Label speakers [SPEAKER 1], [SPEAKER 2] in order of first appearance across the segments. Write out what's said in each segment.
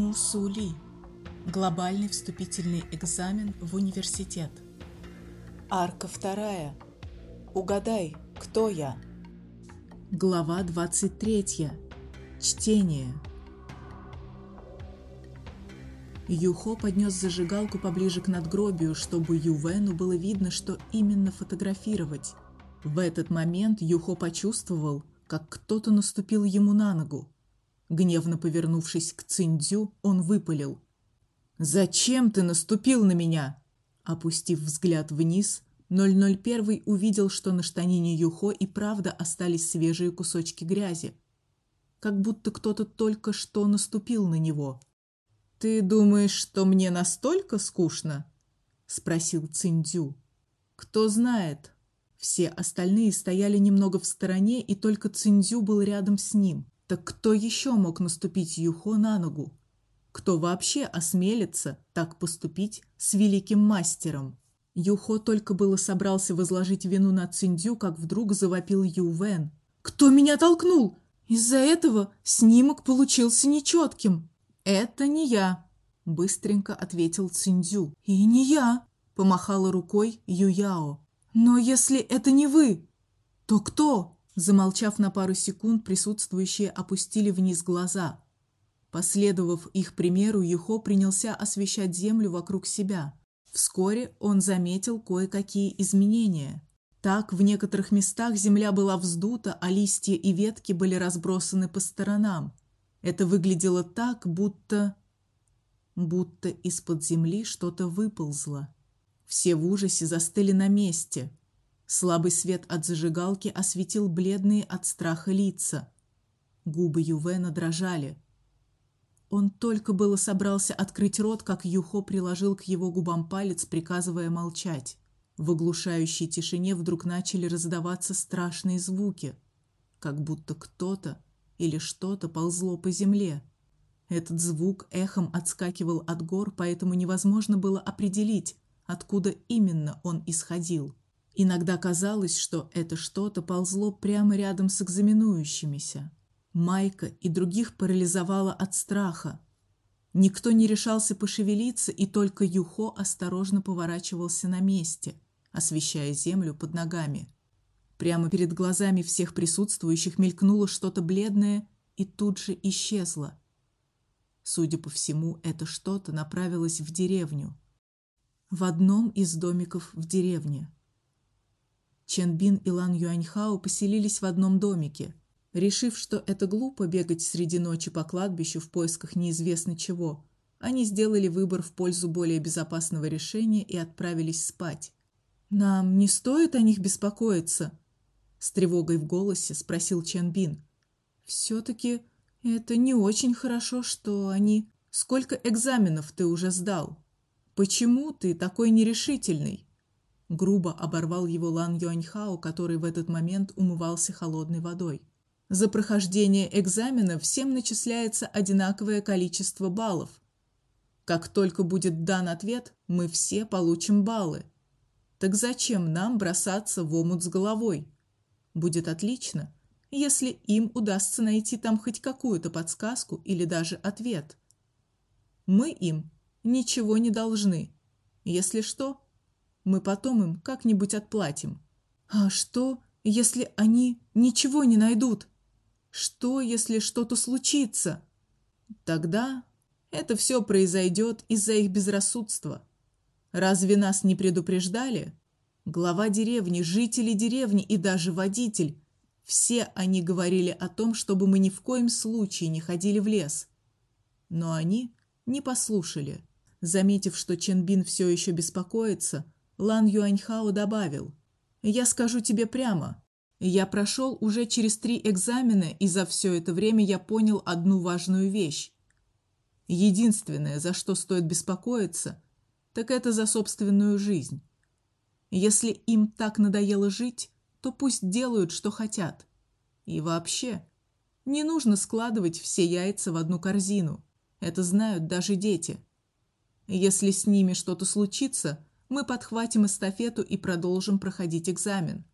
[SPEAKER 1] Мусули. Глобальный вступительный экзамен в университет. Арка вторая. Угадай, кто я? Глава 23. Чтение. Юхо поднес зажигалку поближе к надгробию, чтобы Ювену было видно, что именно фотографировать. В этот момент Юхо почувствовал, как кто-то наступил ему на ногу. Гневно повернувшись к Циндзю, он выпалил: "Зачем ты наступил на меня?" Опустив взгляд вниз, 001 увидел, что на штанине Юхо и правда остались свежие кусочки грязи, как будто кто-то только что наступил на него. Ты думаешь, что мне настолько скучно? спросил Циндзю. Кто знает? Все остальные стояли немного в стороне, и только Циндзю был рядом с ним. Так кто еще мог наступить Юхо на ногу? Кто вообще осмелится так поступить с великим мастером? Юхо только было собрался возложить вину на Циндю, как вдруг завопил Ювен. Кто меня толкнул? Из-за этого снимок получился нечетким. Это не я, быстренько ответил Циндю. И не я, помахала рукой Юяо. Но если это не вы, то кто? Замолчав на пару секунд, присутствующие опустили вниз глаза. Последовав их примеру, Юхо принялся освещать землю вокруг себя. Вскоре он заметил кое-какие изменения. Так, в некоторых местах земля была вздута, а листья и ветки были разбросаны по сторонам. Это выглядело так, будто будто из-под земли что-то выползло. Все в ужасе застыли на месте. Слабый свет от зажигалки осветил бледные от страха лица. Губы Ювена дрожали. Он только было собрался открыть рот, как Юхо приложил к его губам палец, приказывая молчать. В оглушающей тишине вдруг начали раздаваться страшные звуки, как будто кто-то или что-то ползло по земле. Этот звук эхом отскакивал от гор, поэтому невозможно было определить, откуда именно он исходил. Иногда казалось, что это что-то ползло прямо рядом с экзаменующимися. Майка и других парализовало от страха. Никто не решался пошевелиться, и только Юхо осторожно поворачивался на месте, освещая землю под ногами. Прямо перед глазами всех присутствующих мелькнуло что-то бледное и тут же исчезло. Судя по всему, это что-то направилось в деревню. В одном из домиков в деревне. Ченбин и Лан Юаньхао поселились в одном домике. Решив, что это глупо бегать среди ночи по кладбищу в поисках неизвестно чего, они сделали выбор в пользу более безопасного решения и отправились спать. Нам не стоит о них беспокоиться, с тревогой в голосе спросил Ченбин. все таки это не очень хорошо, что они Сколько экзаменов ты уже сдал? Почему ты такой нерешительный? Грубо оборвал его Лан Юаньхао, который в этот момент умывался холодной водой. За прохождение экзамена всем начисляется одинаковое количество баллов. Как только будет дан ответ, мы все получим баллы. Так зачем нам бросаться в омут с головой? Будет отлично, если им удастся найти там хоть какую-то подсказку или даже ответ. Мы им ничего не должны. Если что, мы потом им как-нибудь отплатим. А что, если они ничего не найдут? Что, если что-то случится? Тогда это все произойдет из-за их безрассудства. Разве нас не предупреждали? Глава деревни, жители деревни и даже водитель все они говорили о том, чтобы мы ни в коем случае не ходили в лес. Но они не послушали. Заметив, что Ченбин все еще беспокоится, Лан Юаньхао добавил: "Я скажу тебе прямо, я прошел уже через три экзамена, и за все это время я понял одну важную вещь. Единственное, за что стоит беспокоиться, так это за собственную жизнь. Если им так надоело жить, то пусть делают, что хотят. И вообще, не нужно складывать все яйца в одну корзину. Это знают даже дети. Если с ними что-то случится, мы подхватим эстафету и продолжим проходить экзамен.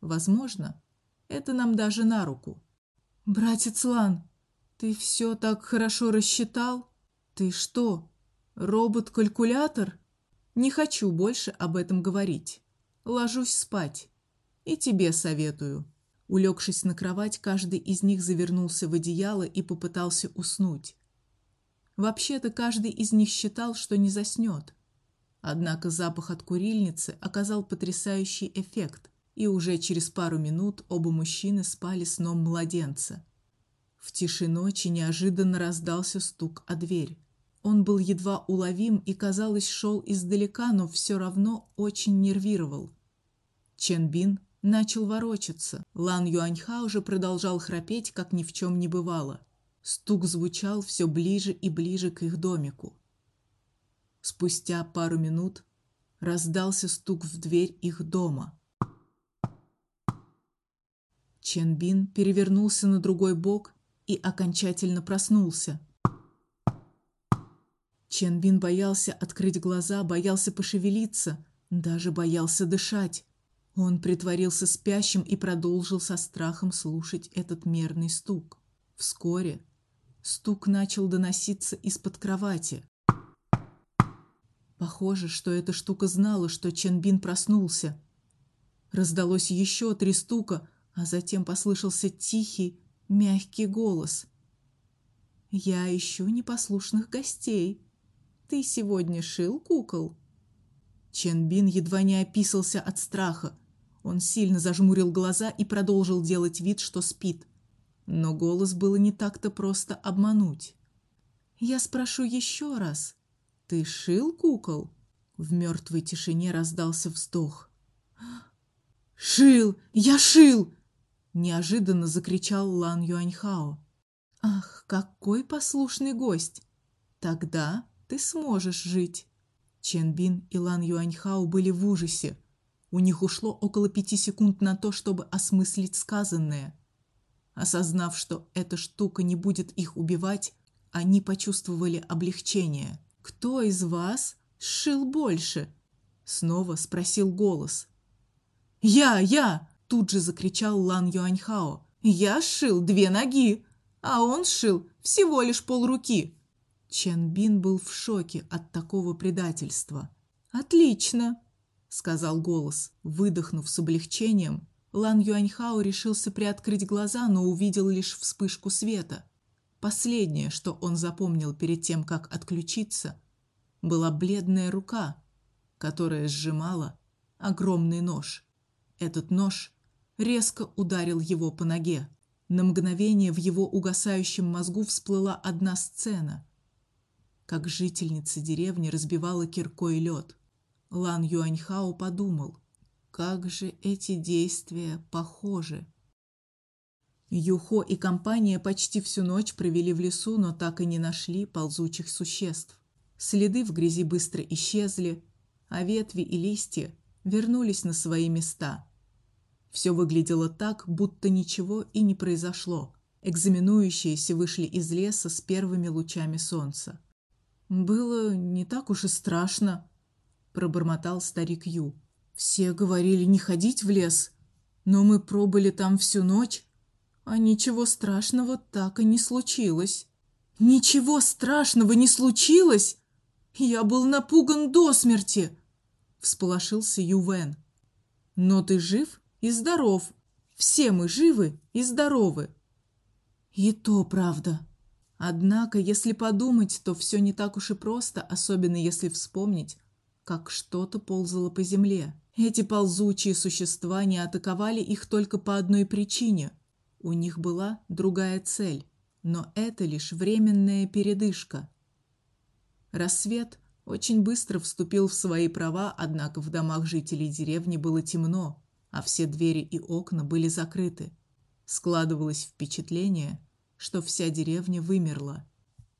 [SPEAKER 1] Возможно, это нам даже на руку. Братец Лан, ты все так хорошо рассчитал? Ты что, робот-калькулятор? Не хочу больше об этом говорить. Ложусь спать. И тебе советую. Улегшись на кровать, каждый из них завернулся в одеяло и попытался уснуть. Вообще-то каждый из них считал, что не заснет. Однако запах от курильницы оказал потрясающий эффект, и уже через пару минут оба мужчины спали сном младенца. В тиши ночи неожиданно раздался стук о дверь. Он был едва уловим и, казалось, шел издалека, но все равно очень нервировал. Чен Бин начал ворочаться. Лан Юаньха уже продолжал храпеть, как ни в чем не бывало. Стук звучал все ближе и ближе к их домику. Спустя пару минут раздался стук в дверь их дома. Чен Бин перевернулся на другой бок и окончательно проснулся. Чен Бин боялся открыть глаза, боялся пошевелиться, даже боялся дышать. Он притворился спящим и продолжил со страхом слушать этот мерный стук. Вскоре стук начал доноситься из-под кровати. Похоже, что эта штука знала, что Чен Бин проснулся. Раздалось еще три стука, а затем послышался тихий, мягкий голос. «Я ищу непослушных гостей. Ты сегодня шил кукол?» Чен Бин едва не описался от страха. Он сильно зажмурил глаза и продолжил делать вид, что спит. Но голос было не так-то просто обмануть. «Я спрошу еще раз. Ты шил кукол? В мертвой тишине раздался вздох. Шил! Я шил! Неожиданно закричал Лан Юаньхао. Ах, какой послушный гость! Тогда ты сможешь жить. Чен Бин и Лан Юаньхао были в ужасе. У них ушло около пяти секунд на то, чтобы осмыслить сказанное. Осознав, что эта штука не будет их убивать, они почувствовали облегчение. Кто из вас сшил больше? Снова спросил голос. Я, я! Тут же закричал Лан Юаньхао. Я сшил две ноги, а он сшил всего лишь полруки. Чен Бин был в шоке от такого предательства. Отлично, сказал голос. Выдохнув с облегчением, Лан Юаньхао решился приоткрыть глаза, но увидел лишь вспышку света. Последнее, что он запомнил перед тем, как отключиться, была бледная рука, которая сжимала огромный нож. Этот нож резко ударил его по ноге. На мгновение в его угасающем мозгу всплыла одна сцена, как жительница деревни разбивала киркой лед. Лан Юаньхао подумал, как же эти действия похожи. Юхо и компания почти всю ночь провели в лесу, но так и не нашли ползучих существ. Следы в грязи быстро исчезли, а ветви и листья вернулись на свои места. Все выглядело так, будто ничего и не произошло. Экзаменующиеся вышли из леса с первыми лучами солнца. Было не так уж и страшно, пробормотал старик Ю. Все говорили не ходить в лес, но мы пробыли там всю ночь а ничего страшного так и не случилось. Ничего страшного не случилось? Я был напуган до смерти, всполошился Ювен. Но ты жив и здоров. Все мы живы и здоровы. И то правда. Однако, если подумать, то все не так уж и просто, особенно если вспомнить, как что-то ползало по земле. Эти ползучие существа не атаковали их только по одной причине. У них была другая цель, но это лишь временная передышка. Рассвет очень быстро вступил в свои права, однако в домах жителей деревни было темно, а все двери и окна были закрыты. Складывалось впечатление, что вся деревня вымерла.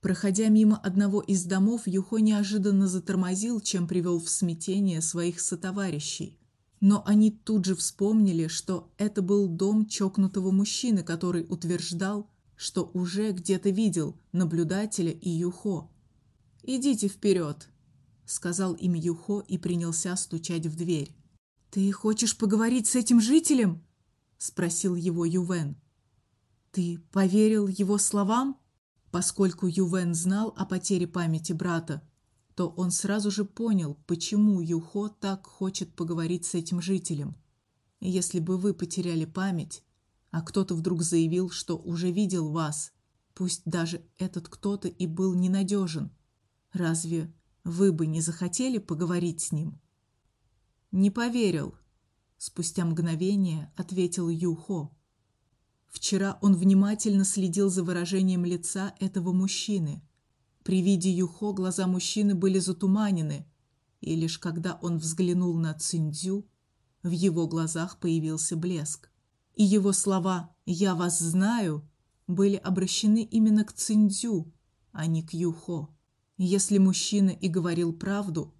[SPEAKER 1] Проходя мимо одного из домов, Юхо неожиданно затормозил, чем привел в смятение своих сотоварищей. Но они тут же вспомнили, что это был дом чокнутого мужчины, который утверждал, что уже где-то видел наблюдателя и Юхо. Идите вперед, сказал им Юхо и принялся стучать в дверь. Ты хочешь поговорить с этим жителем? спросил его Ювен. Ты поверил его словам? Поскольку Ювен знал о потере памяти брата, то он сразу же понял, почему Юхо так хочет поговорить с этим жителем. Если бы вы потеряли память, а кто-то вдруг заявил, что уже видел вас, пусть даже этот кто-то и был ненадежен, разве вы бы не захотели поговорить с ним? Не поверил, спустя мгновение ответил Юхо. Вчера он внимательно следил за выражением лица этого мужчины. При виде Юхо глаза мужчины были затуманены, и лишь когда он взглянул на Циндзю, в его глазах появился блеск. И его слова «я вас знаю» были обращены именно к Циндзю, а не к Юхо. Если мужчина и говорил правду,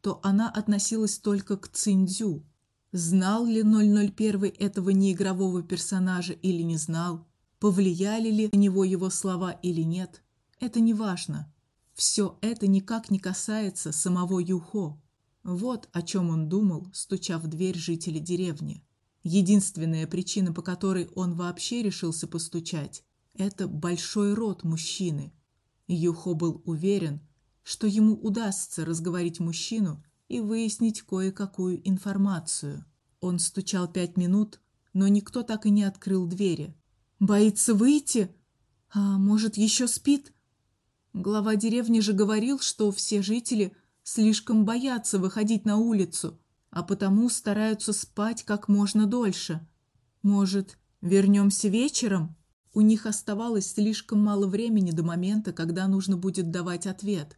[SPEAKER 1] то она относилась только к Циндзю. Знал ли 001 этого неигрового персонажа или не знал, повлияли ли на него его слова или нет, это не важно. Все это никак не касается самого Юхо. Вот о чем он думал, стуча в дверь жителей деревни. Единственная причина, по которой он вообще решился постучать, это большой рот мужчины. Юхо был уверен, что ему удастся разговорить мужчину и выяснить кое-какую информацию. Он стучал пять минут, но никто так и не открыл двери. Боится выйти? А может, еще спит? Глава деревни же говорил, что все жители слишком боятся выходить на улицу, а потому стараются спать как можно дольше. Может, вернемся вечером? У них оставалось слишком мало времени до момента, когда нужно будет давать ответ.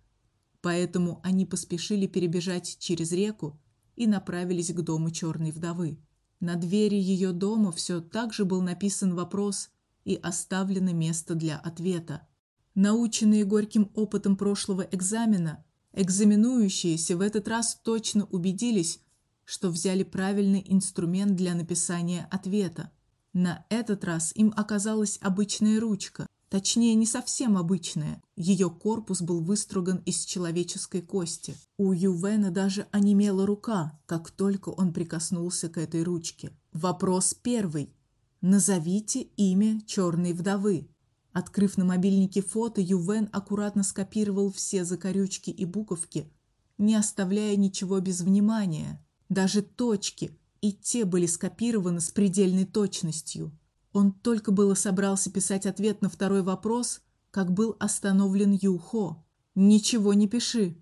[SPEAKER 1] Поэтому они поспешили перебежать через реку и направились к дому черной вдовы. На двери ее дома все так же был написан вопрос и оставлено место для ответа. Наученные горьким опытом прошлого экзамена, экзаменующиеся в этот раз точно убедились, что взяли правильный инструмент для написания ответа. На этот раз им оказалась обычная ручка, Точнее, не совсем обычная. Ее корпус был выструган из человеческой кости. У Ювена даже онемела рука, как только он прикоснулся к этой ручке. Вопрос первый. Назовите имя черной вдовы. Открыв на мобильнике фото, Ювен аккуратно скопировал все закорючки и буковки, не оставляя ничего без внимания. Даже точки, и те были скопированы с предельной точностью. Он только было собрался писать ответ на второй вопрос, как был остановлен Юхо. Ничего не пиши.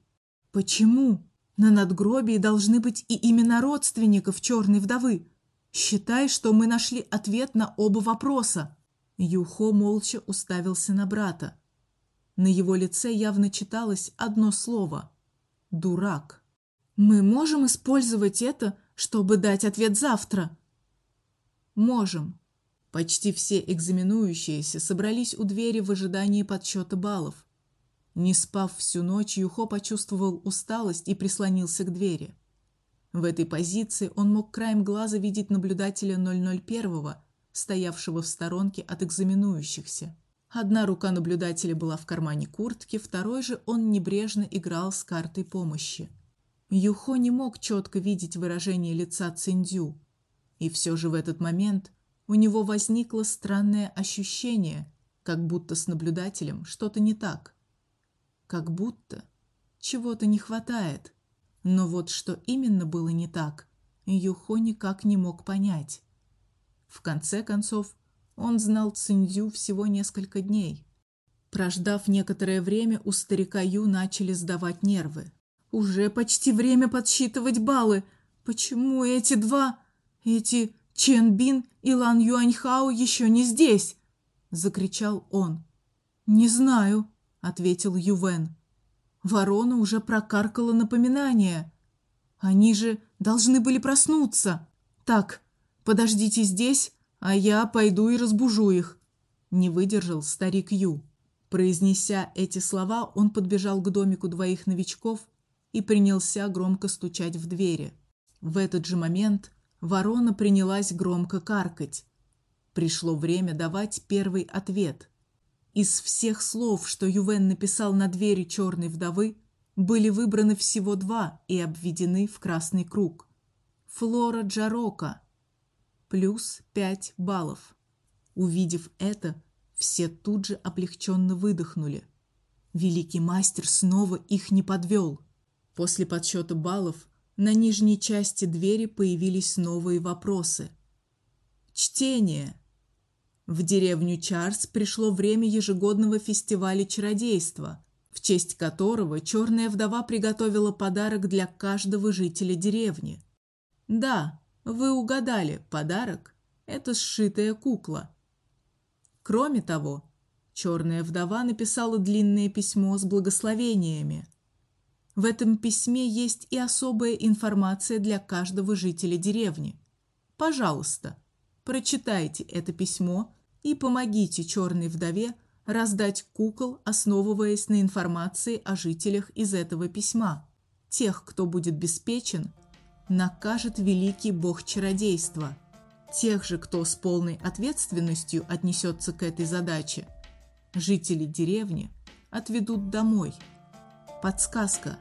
[SPEAKER 1] Почему? На надгробии должны быть и имена родственников черной вдовы. Считай, что мы нашли ответ на оба вопроса. Юхо молча уставился на брата. На его лице явно читалось одно слово дурак. Мы можем использовать это, чтобы дать ответ завтра. Можем, Почти все экзаменующиеся собрались у двери в ожидании подсчета баллов. Не спав всю ночь, Юхо почувствовал усталость и прислонился к двери. В этой позиции он мог краем глаза видеть наблюдателя 001, стоявшего в сторонке от экзаменующихся. Одна рука наблюдателя была в кармане куртки, второй же он небрежно играл с картой помощи. Юхо не мог четко видеть выражение лица Циндю, и все же в этот момент у него возникло странное ощущение, как будто с наблюдателем что-то не так. Как будто чего-то не хватает. Но вот что именно было не так, Юхо никак не мог понять. В конце концов, он знал Циндзю всего несколько дней. Прождав некоторое время, у старика Ю начали сдавать нервы. Уже почти время подсчитывать баллы. Почему эти два, эти Чен Бин и Лан Юаньхао еще не здесь, закричал он. Не знаю, ответил Ювен. Ворона уже прокаркала напоминание. Они же должны были проснуться. Так, подождите здесь, а я пойду и разбужу их. Не выдержал старик Ю. Произнеся эти слова, он подбежал к домику двоих новичков и принялся громко стучать в двери. В этот же момент Ворона принялась громко каркать. Пришло время давать первый ответ. Из всех слов, что Ювен написал на двери черной вдовы, были выбраны всего два и обведены в красный круг. Флора Джарока плюс пять баллов. Увидев это, Все тут же облегченно выдохнули. Великий мастер снова их не подвел. После подсчета баллов на нижней части двери появились новые вопросы. Чтение. В деревню Чарс пришло время ежегодного фестиваля чародейства, в честь которого черная вдова приготовила подарок для каждого жителя деревни. Да, вы угадали, подарок это сшитая кукла. Кроме того, черная вдова написала длинное письмо с благословениями. В этом письме есть и особая информация для каждого жителя деревни. Пожалуйста, прочитайте это письмо и помогите черной вдове раздать кукол, основываясь на информации о жителях из этого письма. Тех, кто будет беспечен, накажет великий бог чародейства. Тех же, кто с полной ответственностью отнесется к этой задаче, жители деревни отведут домой. Подсказка.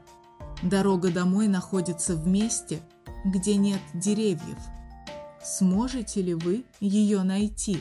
[SPEAKER 1] Дорога домой находится в месте, где нет деревьев. Сможете ли вы ее найти?